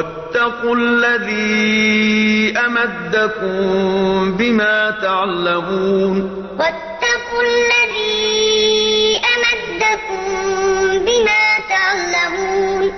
واتقوا الذي أمدكم بما تعلمون. واتقوا الذي